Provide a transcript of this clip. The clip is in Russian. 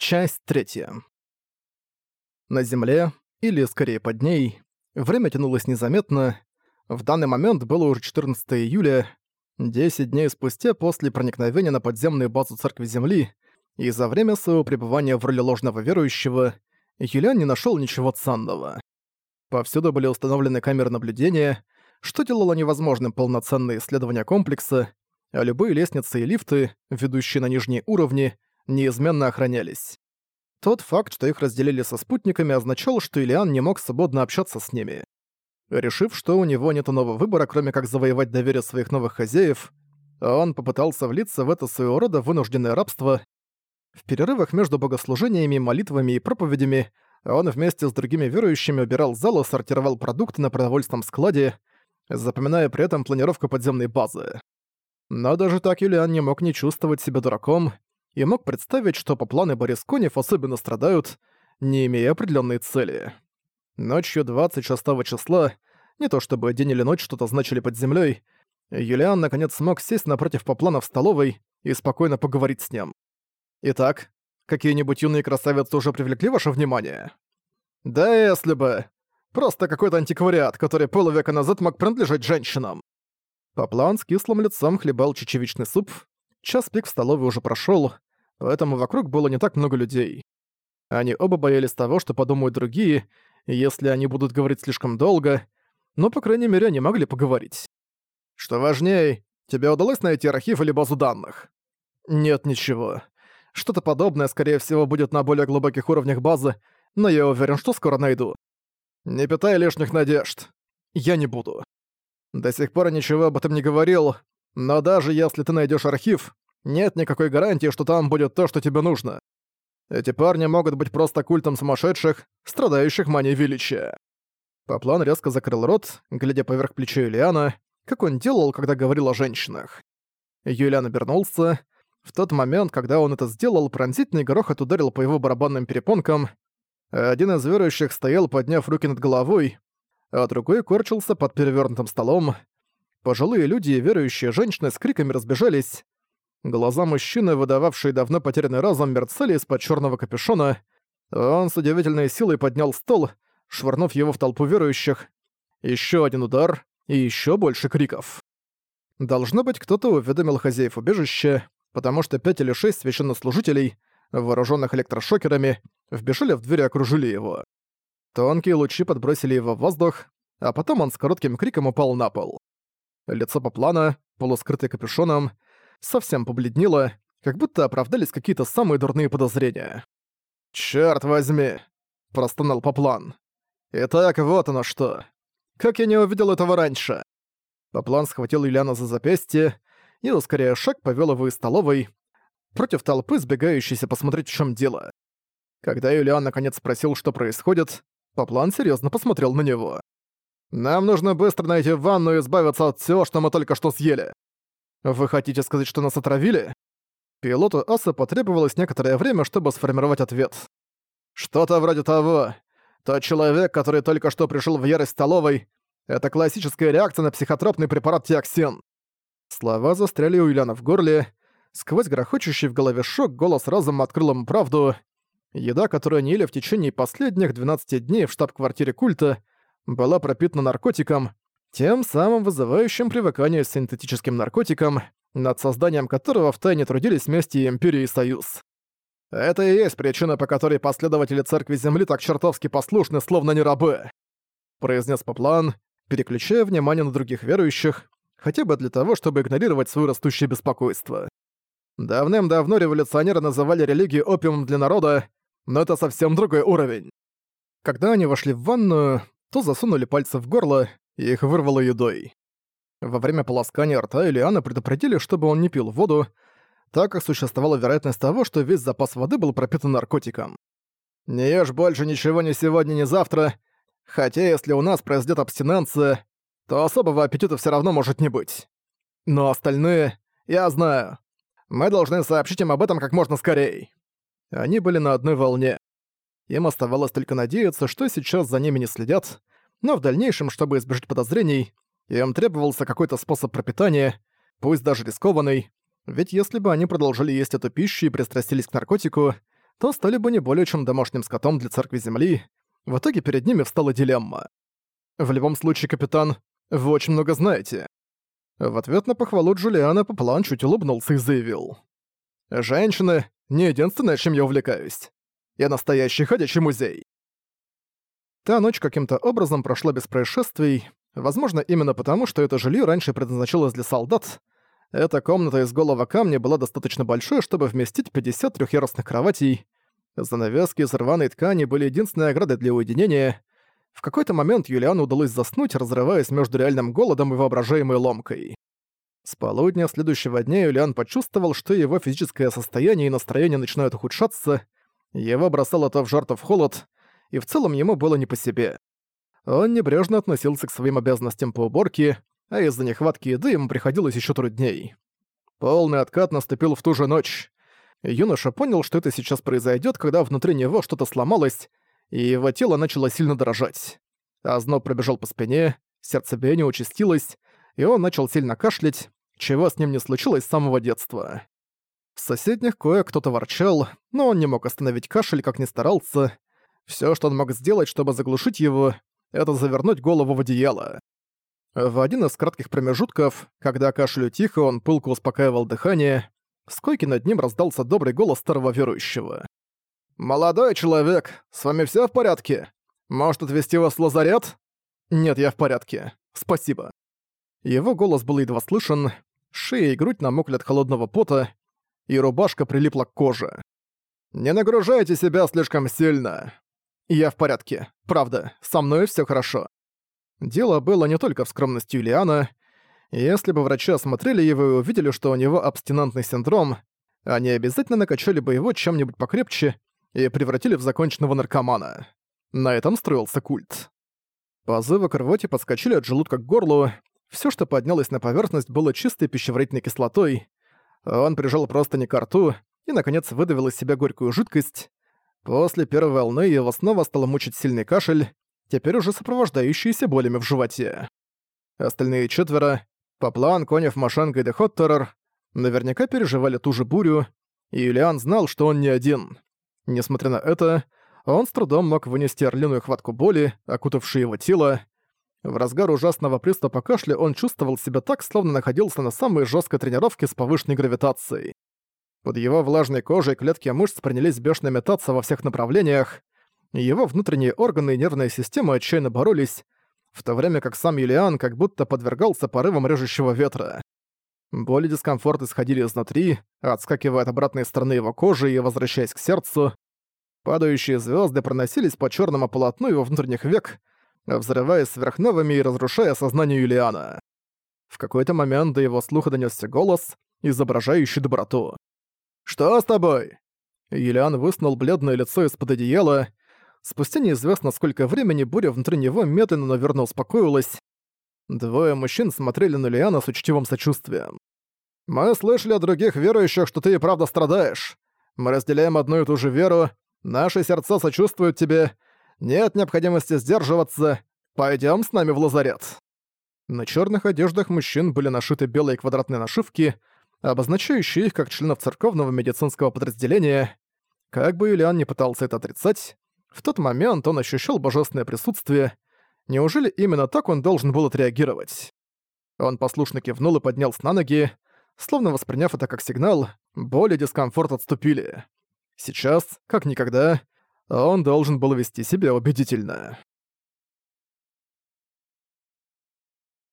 Часть третья. На Земле, или скорее под ней, время тянулось незаметно. В данный момент было уже 14 июля, 10 дней спустя после проникновения на подземную базу Церкви Земли, и за время своего пребывания в роли ложного верующего, Юлиан не нашел ничего ценного. Повсюду были установлены камеры наблюдения, что делало невозможным полноценное исследование комплекса, а любые лестницы и лифты, ведущие на нижние уровни, неизменно охранялись. Тот факт, что их разделили со спутниками, означал, что Ильян не мог свободно общаться с ними. Решив, что у него нет иного выбора, кроме как завоевать доверие своих новых хозяев, он попытался влиться в это своего рода вынужденное рабство. В перерывах между богослужениями, молитвами и проповедями он вместе с другими верующими убирал зал и сортировал продукты на продовольственном складе, запоминая при этом планировку подземной базы. Но даже так Юлиан не мог не чувствовать себя дураком и мог представить, что по плану Борис Конев особенно страдают, не имея определенной цели. Ночью 26 числа, не то чтобы день или ночь что-то значили под землей, Юлиан наконец смог сесть напротив Поплана в столовой и спокойно поговорить с ним. «Итак, какие-нибудь юные красавицы уже привлекли ваше внимание?» «Да если бы. Просто какой-то антиквариат, который полувека назад мог принадлежать женщинам». Поплан с кислым лицом хлебал чечевичный суп, Час пик в столовой уже прошёл, поэтому вокруг было не так много людей. Они оба боялись того, что подумают другие, если они будут говорить слишком долго, но, по крайней мере, они могли поговорить. «Что важнее, тебе удалось найти архив или базу данных?» «Нет, ничего. Что-то подобное, скорее всего, будет на более глубоких уровнях базы, но я уверен, что скоро найду. Не питай лишних надежд. Я не буду. До сих пор ничего об этом не говорил, но даже если ты найдешь архив, нет никакой гарантии, что там будет то, что тебе нужно. Эти парни могут быть просто культом сумасшедших, страдающих манией величия. Поплан резко закрыл рот, глядя поверх плеча Юлиана, как он делал, когда говорил о женщинах. Юлиан обернулся. В тот момент, когда он это сделал, пронзительный грохот ударил по его барабанным перепонкам. Один из верующих стоял, подняв руки над головой, а другой корчился под перевернутым столом. Пожилые люди и верующие женщины с криками разбежались. Глаза мужчины, выдававшие давно потерянный разум, мерцали из-под черного капюшона. Он с удивительной силой поднял стол, швырнув его в толпу верующих. Еще один удар и еще больше криков. Должно быть, кто-то уведомил хозяев убежища, потому что пять или шесть священнослужителей, вооруженных электрошокерами, вбежали в дверь и окружили его. Тонкие лучи подбросили его в воздух, а потом он с коротким криком упал на пол. Лицо Поплана, полускрытое капюшоном, совсем побледнело, как будто оправдались какие-то самые дурные подозрения. «Чёрт возьми!» – простонал Поплан. «Итак, вот оно что. Как я не увидел этого раньше?» Поплан схватил Юлиана за запястье и, ускоряя шаг, повёл его из столовой, против толпы, сбегающейся посмотреть, в чём дело. Когда Юлиан наконец спросил, что происходит, Поплан серьёзно посмотрел на него. Нам нужно быстро найти ванну и избавиться от всего, что мы только что съели. Вы хотите сказать, что нас отравили? Пилоту Аса потребовалось некоторое время, чтобы сформировать ответ. Что-то вроде того. Тот человек, который только что пришел в ярость столовой, это классическая реакция на психотропный препарат тиоксин. Слова застряли у Юляна в горле. Сквозь грохочущий в голове шок голос разом открыл ему правду. Еда, которую они ели в течение последних 12 дней в штаб-квартире культа, была пропитана наркотиком, тем самым вызывающим привыкание к синтетическим наркотикам, над созданием которого втайне трудились вместе Империя и Союз. Это и есть причина, по которой последователи Церкви Земли так чертовски послушны, словно не рабы», произнес Поплан, переключая внимание на других верующих, хотя бы для того, чтобы игнорировать свое растущее беспокойство. Давным-давно революционеры называли религию опиумом для народа, но это совсем другой уровень. Когда они вошли в ванную, то засунули пальцы в горло, их вырвало едой. Во время полоскания рта Ильяна предупредили, чтобы он не пил воду, так как существовала вероятность того, что весь запас воды был пропитан наркотиком. «Не ешь больше ничего ни сегодня, ни завтра, хотя если у нас произойдет абстиненция, то особого аппетита все равно может не быть. Но остальные, я знаю. Мы должны сообщить им об этом как можно скорее». Они были на одной волне. Им оставалось только надеяться, что сейчас за ними не следят, но в дальнейшем, чтобы избежать подозрений, им требовался какой-то способ пропитания, пусть даже рискованный, ведь если бы они продолжили есть эту пищу и пристрастились к наркотику, то стали бы не более чем домашним скотом для церкви Земли. В итоге перед ними встала дилемма. «В любом случае, капитан, вы очень много знаете». В ответ на похвалу Джулиана Поплан чуть улыбнулся и заявил. «Женщины — не единственное, чем я увлекаюсь. Я настоящий ходячий музей». Та ночь каким-то образом прошла без происшествий, возможно, именно потому, что это жилье раньше предназначалось для солдат. Эта комната из голого камня была достаточно большой, чтобы вместить 50 трехъярусных кроватей. Занавески из рваной ткани были единственной оградой для уединения. В какой-то момент Юлиану удалось заснуть, разрываясь между реальным голодом и воображаемой ломкой. С полудня следующего дня Юлиан почувствовал, что его физическое состояние и настроение начинают ухудшаться, его бросало то в жар, то в холод, и в целом ему было не по себе. Он небрежно относился к своим обязанностям по уборке, а из-за нехватки еды ему приходилось еще трудней. Полный откат наступил в ту же ночь. Юноша понял, что это сейчас произойдет, когда внутри него что-то сломалось, и его тело начало сильно дрожать. Озноб пробежал по спине, сердцебиение участилось, и он начал сильно кашлять, чего с ним не случилось с самого детства. В соседних кое-кто-то ворчал, но он не мог остановить кашель, как ни старался. Все, что он мог сделать, чтобы заглушить его, это завернуть голову в одеяло. В один из кратких промежутков, когда кашлю тихо, он пылко успокаивал дыхание, с койки над ним раздался добрый голос старого верующего. «Молодой человек, с вами все в порядке? Может, отвезти вас в лазарет?» «Нет, я в порядке. Спасибо». Его голос был едва слышен, шея и грудь намокли от холодного пота, и рубашка прилипла к коже. «Не нагружайте себя слишком сильно. Я в порядке. Правда, со мной все хорошо». Дело было не только в скромности Юлиана. Если бы врачи осмотрели его и увидели, что у него абстинентный синдром, они обязательно накачали бы его чем-нибудь покрепче и превратили в законченного наркомана. На этом строился культ. Позывы к рвоте подскочили от желудка к горлу, все, что поднялось на поверхность, было чистой пищеварительной кислотой. Он прижал просто не к рту и, наконец, выдавил из себя горькую жидкость. После первой волны его снова стало мучить сильный кашель, теперь уже сопровождающийся болями в животе. Остальные четверо — Поплан, Конев, Машенко и Дехоттерер — наверняка переживали ту же бурю, и Юлиан знал, что он не один. Несмотря на это, он с трудом мог вынести орлиную хватку боли, окутавшую его тело. В разгар ужасного приступа кашля он чувствовал себя так, словно находился на самой жесткой тренировке с повышенной гравитацией. Под его влажной кожей клетки мышц принялись бешено метаться во всех направлениях, его внутренние органы и нервная система отчаянно боролись, в то время как сам Юлиан как будто подвергался порывам режущего ветра. Боль и дискомфорт исходили изнутри, отскакивая от обратной стороны его кожи и возвращаясь к сердцу. Падающие звезды проносились по черному полотну его внутренних век, взрываясь сверхновыми и разрушая сознание Юлиана. В какой-то момент до его слуха донесся голос, изображающий доброту. «Что с тобой?» Юлиан высунул бледное лицо из-под одеяла, Спустя неизвестно сколько времени буря внутри него медленно, но верно успокоилась. Двое мужчин смотрели на Лиана с учтивым сочувствием. «Мы слышали от других верующих, что ты и правда страдаешь. Мы разделяем одну и ту же веру, наши сердца сочувствуют тебе, нет необходимости сдерживаться, пойдем с нами в лазарет». На черных одеждах мужчин были нашиты белые квадратные нашивки, обозначающие их как членов церковного медицинского подразделения. Как бы Юлиан не пытался это отрицать, в тот момент он ощущал божественное присутствие. Неужели именно так он должен был отреагировать? Он послушно кивнул и поднялся на ноги. Словно восприняв это как сигнал, боль и дискомфорт отступили. Сейчас, как никогда, он должен был вести себя убедительно.